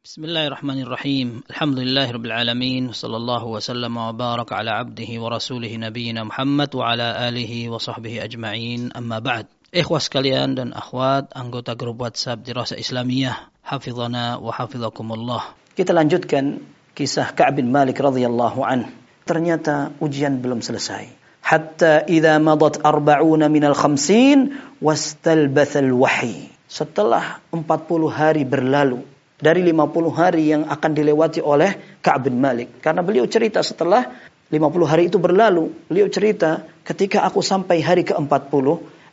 بسم الله الرحمن الرحيم الحمد لله رب العالمين صلى الله وسلم وبارك على عبده ورسوله نبينا محمد وعلى آله وصحبه أجمعين أما بعد إخوة sekalian dan أخوات anggota grup واتساب دراسة إسلامية حفظنا وحفظكم الله kita lanjutkan kisah Ka'ab مالك رضي الله عنه ترنيتا ujian belum selesai. حتى إذا مضت أربعون من الخمسين واستلبث الوحي setelah 40 hari berlalu dari 50 hari yang akan dilewati oleh Ka'b bin Malik. Karena beliau cerita setelah 50 hari itu berlalu, beliau cerita ketika aku sampai hari ke-40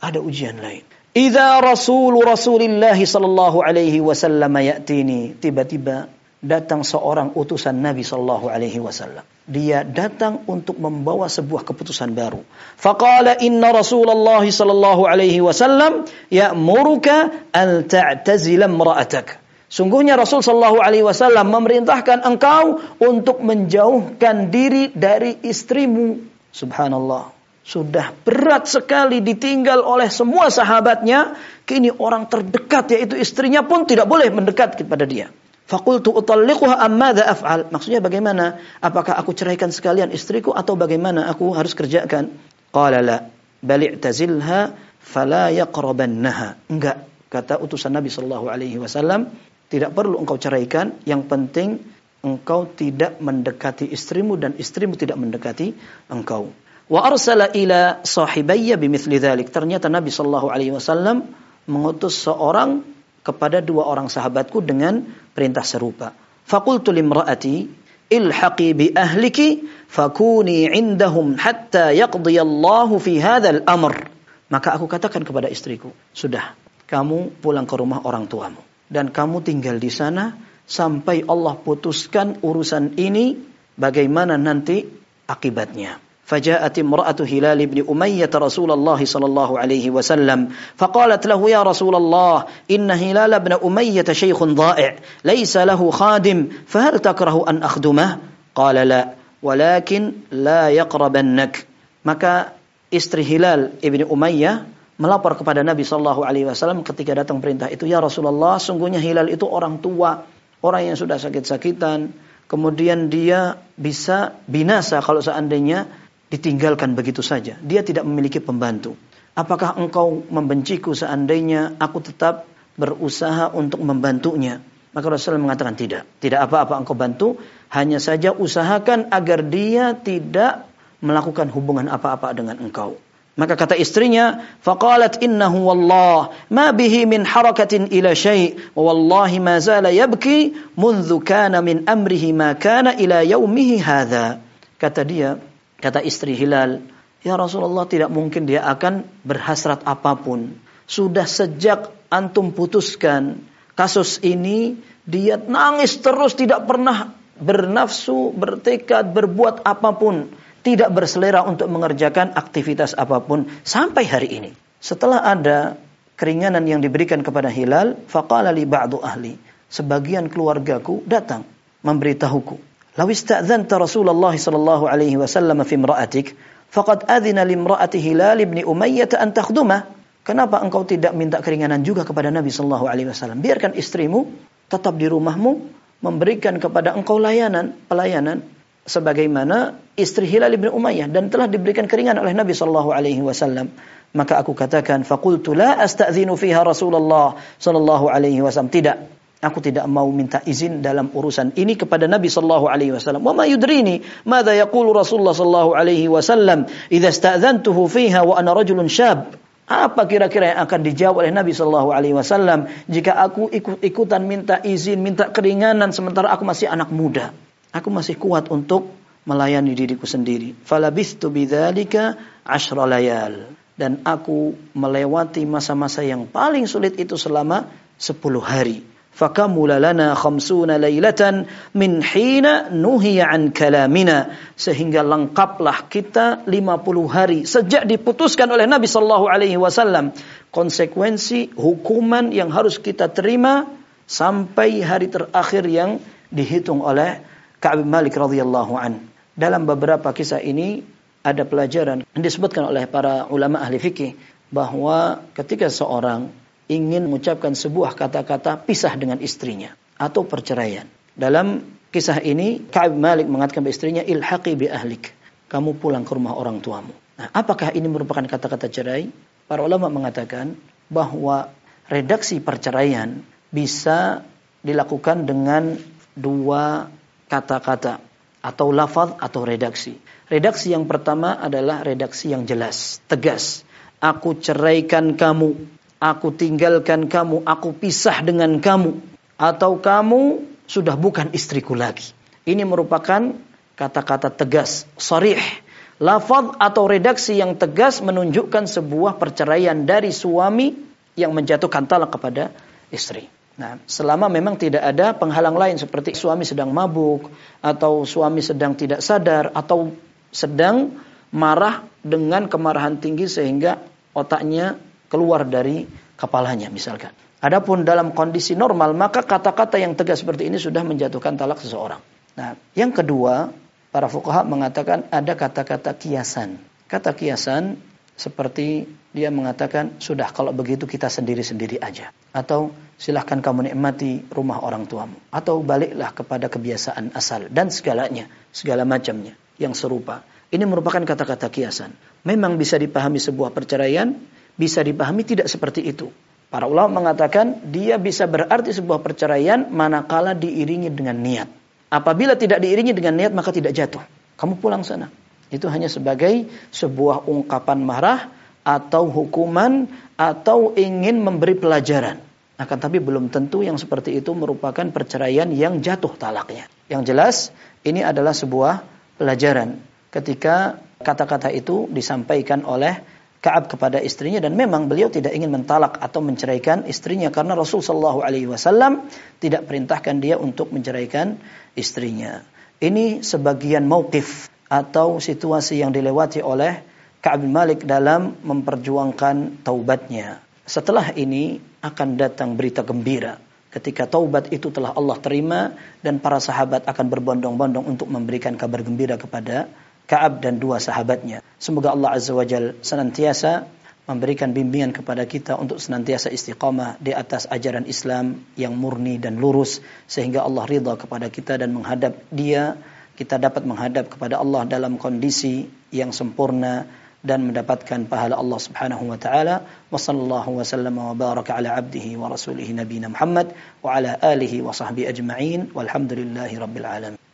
ada ujian lain. Idza Rasul Rasulillah sallallahu alaihi wasallam ya'tini, tiba-tiba datang seorang utusan Nabi sallallahu alaihi wasallam. Dia datang untuk membawa sebuah keputusan baru. Faqala inna Rasulullah sallallahu alaihi wasallam ya'muruka an ta'tazila imra'atak. Sungguhnya Rasul sallallahu alaihi wasallam memerintahkan engkau untuk menjauhkan diri dari istrimu. Subhanallah. Sudah berat sekali ditinggal oleh semua sahabatnya. Kini orang terdekat yaitu istrinya pun tidak boleh mendekat kepada dia. Fakultu utalliquha ammadha af'al. Maksudnya bagaimana? Apakah aku ceraikan sekalian istriku atau bagaimana aku harus kerjakan? Qala la. Bal i'tazilha fala yaqrabannaha. Enggak. Kata utusan Nabi sallallahu alaihi wasallam, tidak perlu engkau ceraikan, yang penting engkau tidak mendekati istrimu dan istrimu tidak mendekati engkau. Wa arsala ila sahibayya bimithli dhalik. Ternyata Nabi sallallahu alaihi wasallam mengutus seorang kepada dua orang sahabatku dengan perintah serupa. Faqultu limra'ati ilhaqi bi ahliki fakuni indahum hatta yaqdi Allah fi hadzal amr. Maka aku katakan kepada istriku, sudah, kamu pulang ke rumah orang tuamu dan kamu tinggal di sana sampai Allah putuskan urusan ini bagaimana nanti akibatnya. فجاءت امرأة هلال بن أمية رسول الله صلى الله عليه وسلم فقالت له يا رسول الله إن هلال بن أمية شيخ ضائع ليس له خادم فهل تكره أن أخدمه قال لا ولكن لا يقربنك maka istri Hilal ibni Umayyah melapor kepada Nabi Shallallahu Alaihi Wasallam ketika datang perintah itu ya Rasulullah sungguhnya Hilal itu orang tua orang yang sudah sakit-sakitan. Kemudian dia bisa binasa kalau seandainya ditinggalkan begitu saja. Dia tidak memiliki pembantu. Apakah engkau membenciku seandainya aku tetap berusaha untuk membantunya? Maka Rasulullah mengatakan tidak. Tidak apa-apa engkau bantu. Hanya saja usahakan agar dia tidak melakukan hubungan apa-apa dengan engkau maka kata istrinya, faqalat innahu wallah ma bihi min harakatin ila syai' wa wallahi ma zala yabki منذ kana min amrihi ma kana ila yaumihi hadha. Kata dia, kata istri Hilal, ya Rasulullah tidak mungkin dia akan berhasrat apapun. Sudah sejak antum putuskan kasus ini, dia nangis terus tidak pernah bernafsu, bertekad, berbuat apapun tidak berselera untuk mengerjakan aktivitas apa pun sampai hari ini. Setelah ada keringanan yang diberikan kepada Hilal, faqala li ba'du ahli. Sebagian keluargaku datang memberitahuku. Law ista'dzanta Rasulullah sallallahu alaihi wasallam fi imra'atik, faqad adzina limra'ati Hilal ibn Umayyah an takhdumah. Kenapa engkau tidak minta keringanan juga kepada Nabi sallallahu alaihi wasallam? Biarkan istrimu tetap di rumahmu memberikan kepada engkau layanan, pelayanan sebagaimana istri Hilal bin Umayyah dan telah diberikan keringan oleh Nabi sallallahu alaihi wasallam. Maka aku katakan faqultu la asta'zinu fiha Rasulullah sallallahu alaihi wasallam. Tidak. Aku tidak mau minta izin dalam urusan ini kepada Nabi sallallahu alaihi wasallam. Wa ma yudrini madza yaqulu Rasulullah sallallahu alaihi wasallam idza sta'dzantuhu fiha wa ana rajulun syab. Apa kira-kira yang akan dijawab oleh Nabi Shallallahu Alaihi Wasallam jika aku ikut-ikutan minta izin, minta keringanan sementara aku masih anak muda? Aku masih kuat untuk melayani diriku sendiri. Falabistu bidzalika asyra layal. Dan aku melewati masa-masa yang paling sulit itu selama 10 hari. Fakamula lana khamsuna laylatan min hina nuhiya an kalamina. Sehingga lengkaplah kita 50 hari. Sejak diputuskan oleh Nabi Sallallahu Alaihi Wasallam. Konsekuensi hukuman yang harus kita terima sampai hari terakhir yang dihitung oleh Ka'ab Malik radhiyallahu an. Dalam beberapa kisah ini ada pelajaran yang disebutkan oleh para ulama ahli fikih bahwa ketika seorang ingin mengucapkan sebuah kata-kata pisah dengan istrinya atau perceraian. Dalam kisah ini Ka'ab Malik mengatakan kepada istrinya ilhaqi bi ahlik. Kamu pulang ke rumah orang tuamu. Nah, apakah ini merupakan kata-kata cerai? Para ulama mengatakan bahwa redaksi perceraian bisa dilakukan dengan dua kata-kata atau lafaz atau redaksi. Redaksi yang pertama adalah redaksi yang jelas, tegas. Aku ceraikan kamu, aku tinggalkan kamu, aku pisah dengan kamu atau kamu sudah bukan istriku lagi. Ini merupakan kata-kata tegas, sarih. Lafaz atau redaksi yang tegas menunjukkan sebuah perceraian dari suami yang menjatuhkan talak kepada istri. Nah, selama memang tidak ada penghalang lain seperti suami sedang mabuk atau suami sedang tidak sadar atau sedang marah dengan kemarahan tinggi sehingga otaknya keluar dari kepalanya misalkan. Adapun dalam kondisi normal maka kata-kata yang tegas seperti ini sudah menjatuhkan talak seseorang. Nah, yang kedua, para fuqaha mengatakan ada kata-kata kiasan. Kata kiasan seperti dia mengatakan sudah kalau begitu kita sendiri-sendiri aja. Atau silahkan kamu nikmati rumah orang tuamu. Atau baliklah kepada kebiasaan asal dan segalanya segala macamnya yang serupa. Ini merupakan kata-kata kiasan. Memang bisa dipahami sebuah perceraian bisa dipahami tidak seperti itu. Para ulama mengatakan dia bisa berarti sebuah perceraian manakala diiringi dengan niat. Apabila tidak diiringi dengan niat maka tidak jatuh. Kamu pulang sana itu hanya sebagai sebuah ungkapan marah atau hukuman atau ingin memberi pelajaran. Akan tapi belum tentu yang seperti itu merupakan perceraian yang jatuh talaknya. Yang jelas ini adalah sebuah pelajaran ketika kata-kata itu disampaikan oleh Kaab kepada istrinya dan memang beliau tidak ingin mentalak atau menceraikan istrinya karena Rasul Shallallahu Alaihi Wasallam tidak perintahkan dia untuk menceraikan istrinya. Ini sebagian mauqif atau situasi yang dilewati oleh Ka'ab bin Malik dalam memperjuangkan taubatnya. Setelah ini akan datang berita gembira ketika taubat itu telah Allah terima dan para sahabat akan berbondong-bondong untuk memberikan kabar gembira kepada Ka'ab dan dua sahabatnya. Semoga Allah Azza wa Jal senantiasa memberikan bimbingan kepada kita untuk senantiasa istiqamah di atas ajaran Islam yang murni dan lurus sehingga Allah ridha kepada kita dan menghadap Dia kita dapat menghadap kepada Allah dalam kondisi yang sempurna dan mendapatkan pahala Allah Subhanahu wa taala. Wa sallallahu wa sallama wa baraka ala abdihi wa rasulihi nabiyina Muhammad wa ala alihi wa sahbihi ajma'in. Walhamdulillahi rabbil alamin.